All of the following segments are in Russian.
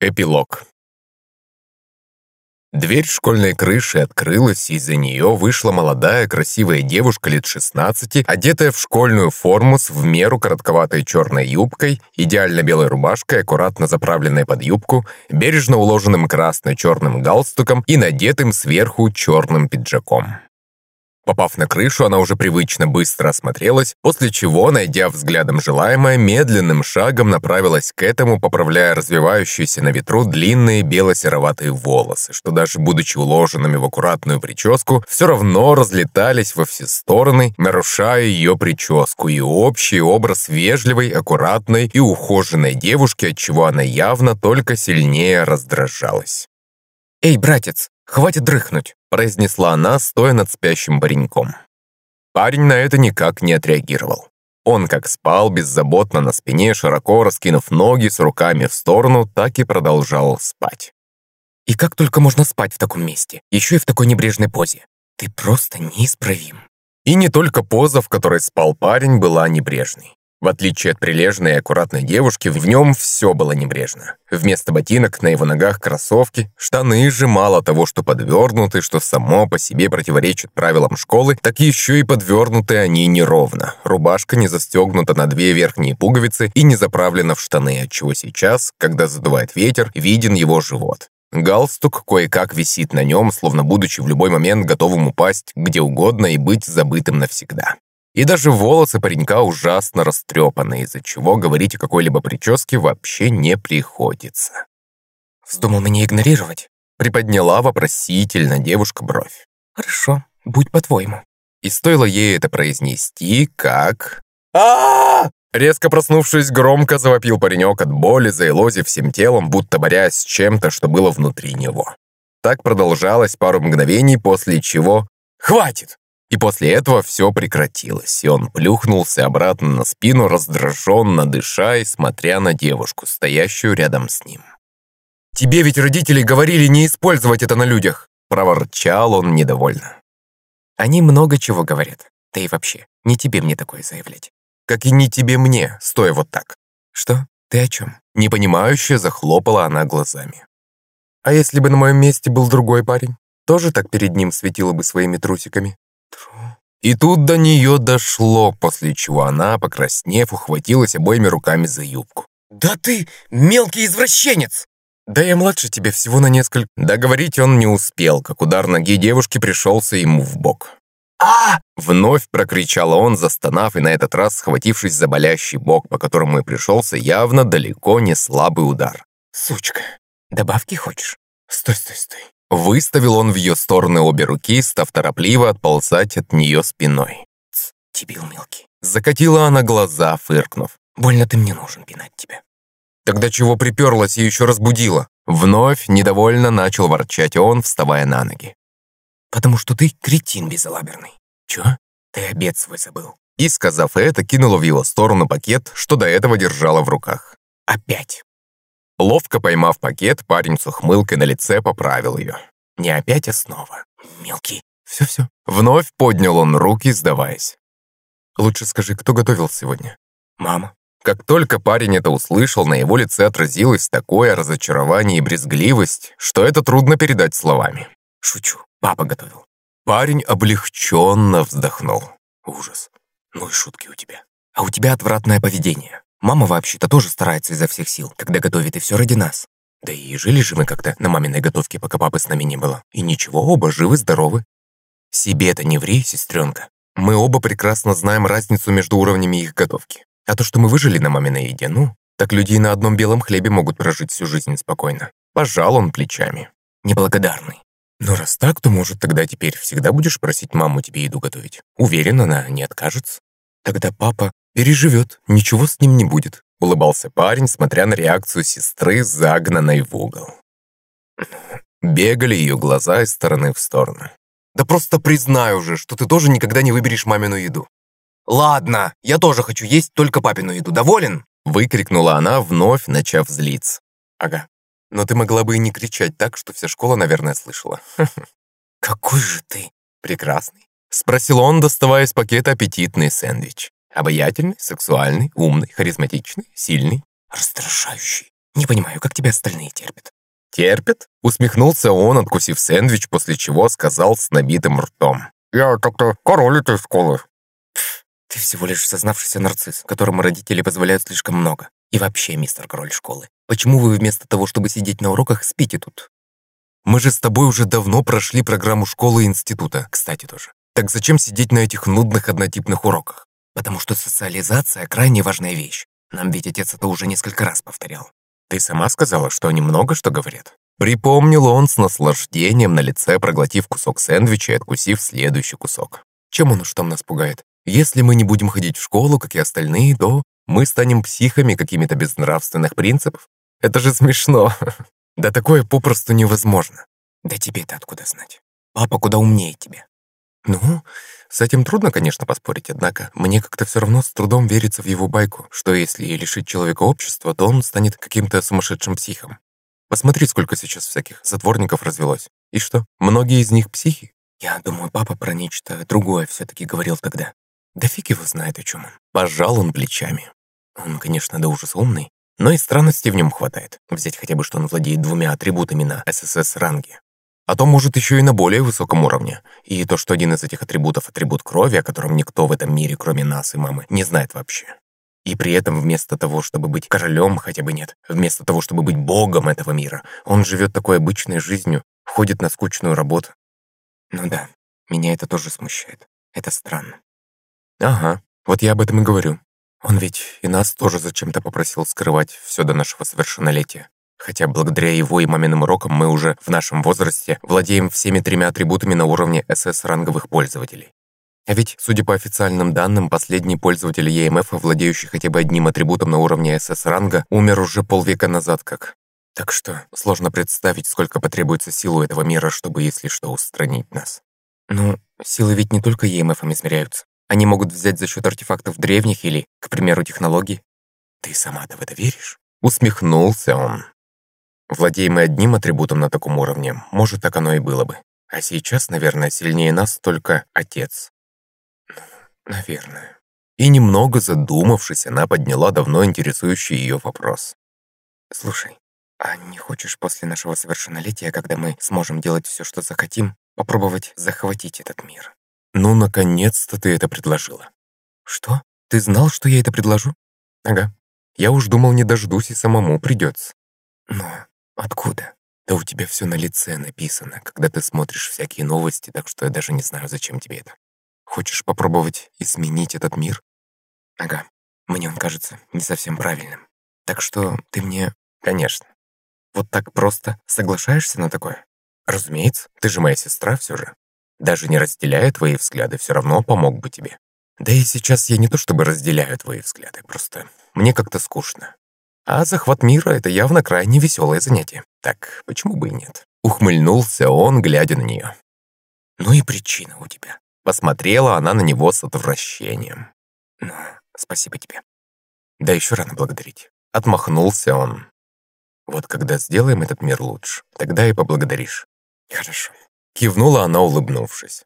Эпилог. Дверь школьной крыши открылась, и из-за нее вышла молодая красивая девушка лет 16, одетая в школьную форму с в меру коротковатой черной юбкой, идеально белой рубашкой, аккуратно заправленной под юбку, бережно уложенным красно-черным галстуком и надетым сверху черным пиджаком. Попав на крышу, она уже привычно быстро осмотрелась, после чего, найдя взглядом желаемое, медленным шагом направилась к этому, поправляя развивающиеся на ветру длинные бело-сероватые волосы, что даже будучи уложенными в аккуратную прическу, все равно разлетались во все стороны, нарушая ее прическу и общий образ вежливой, аккуратной и ухоженной девушки, от чего она явно только сильнее раздражалась. «Эй, братец, хватит дрыхнуть!» произнесла она, стоя над спящим пареньком. Парень на это никак не отреагировал. Он как спал беззаботно на спине, широко раскинув ноги с руками в сторону, так и продолжал спать. «И как только можно спать в таком месте, еще и в такой небрежной позе? Ты просто неисправим». И не только поза, в которой спал парень, была небрежной. В отличие от прилежной и аккуратной девушки, в нем все было небрежно. Вместо ботинок на его ногах кроссовки, штаны же мало того, что подвернуты, что само по себе противоречит правилам школы, так еще и подвернуты они неровно. Рубашка не застегнута на две верхние пуговицы и не заправлена в штаны, отчего сейчас, когда задувает ветер, виден его живот. Галстук кое-как висит на нем, словно будучи в любой момент готовым упасть где угодно и быть забытым навсегда. И даже волосы паренька ужасно растрепаны, из-за чего говорить о какой-либо прическе вообще не приходится. «Вздумал меня игнорировать?» Приподняла вопросительно девушка бровь. «Хорошо, будь по-твоему». И стоило ей это произнести, как... а Резко проснувшись, громко завопил паренек от боли, заилозив всем телом, будто борясь с чем-то, что было внутри него. Так продолжалось пару мгновений, после чего... «Хватит! И после этого все прекратилось, и он плюхнулся обратно на спину, раздраженно дыша и смотря на девушку, стоящую рядом с ним. «Тебе ведь родители говорили не использовать это на людях!» Проворчал он недовольно. «Они много чего говорят. Да и вообще, не тебе мне такое заявлять. Как и не тебе мне, стоя вот так». «Что? Ты о чем?» Непонимающе захлопала она глазами. «А если бы на моем месте был другой парень? Тоже так перед ним светила бы своими трусиками?» И тут до нее дошло, после чего она, покраснев, ухватилась обоими руками за юбку. «Да ты мелкий извращенец!» «Да я младше тебе всего на несколько...» Договорить он не успел, как удар ноги девушки пришелся ему в бок. а Вновь прокричал он, застонав и на этот раз схватившись за болящий бок, по которому и пришелся явно далеко не слабый удар. «Сучка, добавки хочешь?» «Стой, стой, стой!» Выставил он в ее стороны обе руки, став торопливо отползать от нее спиной. «Тсс, дебил мелкий!» Закатила она глаза, фыркнув. «Больно ты мне нужен, пинать тебя!» «Тогда чего приперлась и еще разбудила?» Вновь недовольно начал ворчать он, вставая на ноги. «Потому что ты кретин безалаберный. Чё? Ты обед свой забыл». И, сказав это, кинула в его сторону пакет, что до этого держала в руках. «Опять!» Ловко поймав пакет, парень с ухмылкой на лице поправил ее. Не опять, а снова. Мелкий. Все-все. Вновь поднял он руки, сдаваясь. Лучше скажи, кто готовил сегодня? Мама. Как только парень это услышал, на его лице отразилось такое разочарование и брезгливость, что это трудно передать словами. Шучу. Папа готовил. Парень облегченно вздохнул. Ужас. Ну и шутки у тебя. А у тебя отвратное поведение. Мама вообще-то тоже старается изо всех сил, когда готовит и все ради нас. Да и жили же мы как-то на маминой готовке, пока папы с нами не было. И ничего, оба живы-здоровы. Себе-то не ври, сестренка. Мы оба прекрасно знаем разницу между уровнями их готовки. А то, что мы выжили на маминой еде, ну, так люди и на одном белом хлебе могут прожить всю жизнь спокойно. Пожал он плечами. Неблагодарный. Но раз так, то, может, тогда теперь всегда будешь просить маму тебе еду готовить? Уверен, она не откажется. Тогда папа переживет, ничего с ним не будет», — улыбался парень, смотря на реакцию сестры, загнанной в угол. Бегали ее глаза из стороны в сторону. «Да просто признай уже, что ты тоже никогда не выберешь мамину еду». «Ладно, я тоже хочу есть только папину еду. Доволен?» Выкрикнула она, вновь начав злиться. «Ага. Но ты могла бы и не кричать так, что вся школа, наверное, слышала». «Какой же ты прекрасный!» Спросил он, доставая из пакета аппетитный сэндвич. Обаятельный, сексуальный, умный, харизматичный, сильный. Раздражающий. Не понимаю, как тебя остальные терпят. Терпят? Усмехнулся он, откусив сэндвич, после чего сказал с набитым ртом. Я как-то король этой школы. Ты всего лишь сознавшийся нарцисс, которому родители позволяют слишком много. И вообще, мистер король школы, почему вы вместо того, чтобы сидеть на уроках, спите тут? Мы же с тобой уже давно прошли программу школы и института, кстати, тоже. Так зачем сидеть на этих нудных однотипных уроках? Потому что социализация – крайне важная вещь. Нам ведь отец это уже несколько раз повторял. Ты сама сказала, что они много что говорят. Припомнил он с наслаждением на лице, проглотив кусок сэндвича и откусив следующий кусок. Чем он уж там нас пугает? Если мы не будем ходить в школу, как и остальные, то мы станем психами какими-то без нравственных принципов. Это же смешно. Да такое попросту невозможно. Да тебе-то откуда знать? Папа куда умнее тебя. Ну, с этим трудно, конечно, поспорить, однако мне как-то все равно с трудом верится в его байку, что если лишить человека общества, то он станет каким-то сумасшедшим психом. Посмотри, сколько сейчас всяких затворников развелось. И что, многие из них психи? Я думаю, папа про нечто другое все-таки говорил тогда. Да фиг его знает, о чем он. Пожал он плечами. Он, конечно, до ужаса умный, но и странностей в нем хватает. Взять хотя бы, что он владеет двумя атрибутами на ССС-ранге. А то, может, еще и на более высоком уровне. И то, что один из этих атрибутов — атрибут крови, о котором никто в этом мире, кроме нас и мамы, не знает вообще. И при этом вместо того, чтобы быть королем, хотя бы нет, вместо того, чтобы быть богом этого мира, он живет такой обычной жизнью, ходит на скучную работу. Ну да, меня это тоже смущает. Это странно. Ага, вот я об этом и говорю. Он ведь и нас тоже зачем-то попросил скрывать все до нашего совершеннолетия. Хотя благодаря его и маминым урокам мы уже в нашем возрасте владеем всеми тремя атрибутами на уровне СС-ранговых пользователей. А ведь, судя по официальным данным, последний пользователь ЕМФ, владеющий хотя бы одним атрибутом на уровне СС-ранга, умер уже полвека назад как. Так что сложно представить, сколько потребуется силу этого мира, чтобы, если что, устранить нас. Ну, силы ведь не только ЕМФом измеряются. Они могут взять за счет артефактов древних или, к примеру, технологий. Ты сама-то в это веришь? Усмехнулся он. Владеемый одним атрибутом на таком уровне, может, так оно и было бы. А сейчас, наверное, сильнее нас только отец. Наверное. И немного задумавшись, она подняла давно интересующий ее вопрос. «Слушай, а не хочешь после нашего совершеннолетия, когда мы сможем делать все, что захотим, попробовать захватить этот мир?» «Ну, наконец-то ты это предложила». «Что? Ты знал, что я это предложу?» «Ага. Я уж думал, не дождусь и самому придется». «Но откуда?» «Да у тебя все на лице написано, когда ты смотришь всякие новости, так что я даже не знаю, зачем тебе это. Хочешь попробовать изменить этот мир?» «Ага. Мне он кажется не совсем правильным. Так что ты мне...» «Конечно. Вот так просто соглашаешься на такое?» «Разумеется. Ты же моя сестра все же. Даже не разделяя твои взгляды, все равно помог бы тебе. Да и сейчас я не то чтобы разделяю твои взгляды, просто мне как-то скучно. А захват мира — это явно крайне веселое занятие. Так почему бы и нет? Ухмыльнулся он, глядя на нее. Ну и причина у тебя. Посмотрела она на него с отвращением. Ну, спасибо тебе. Да еще рано благодарить. Отмахнулся он. Вот когда сделаем этот мир лучше, тогда и поблагодаришь. Хорошо. Кивнула она, улыбнувшись.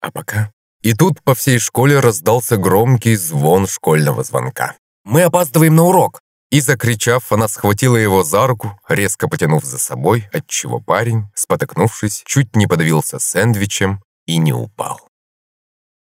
А пока... И тут по всей школе раздался громкий звон школьного звонка. «Мы опаздываем на урок!» И, закричав, она схватила его за руку, резко потянув за собой, отчего парень, спотыкнувшись, чуть не подавился сэндвичем и не упал.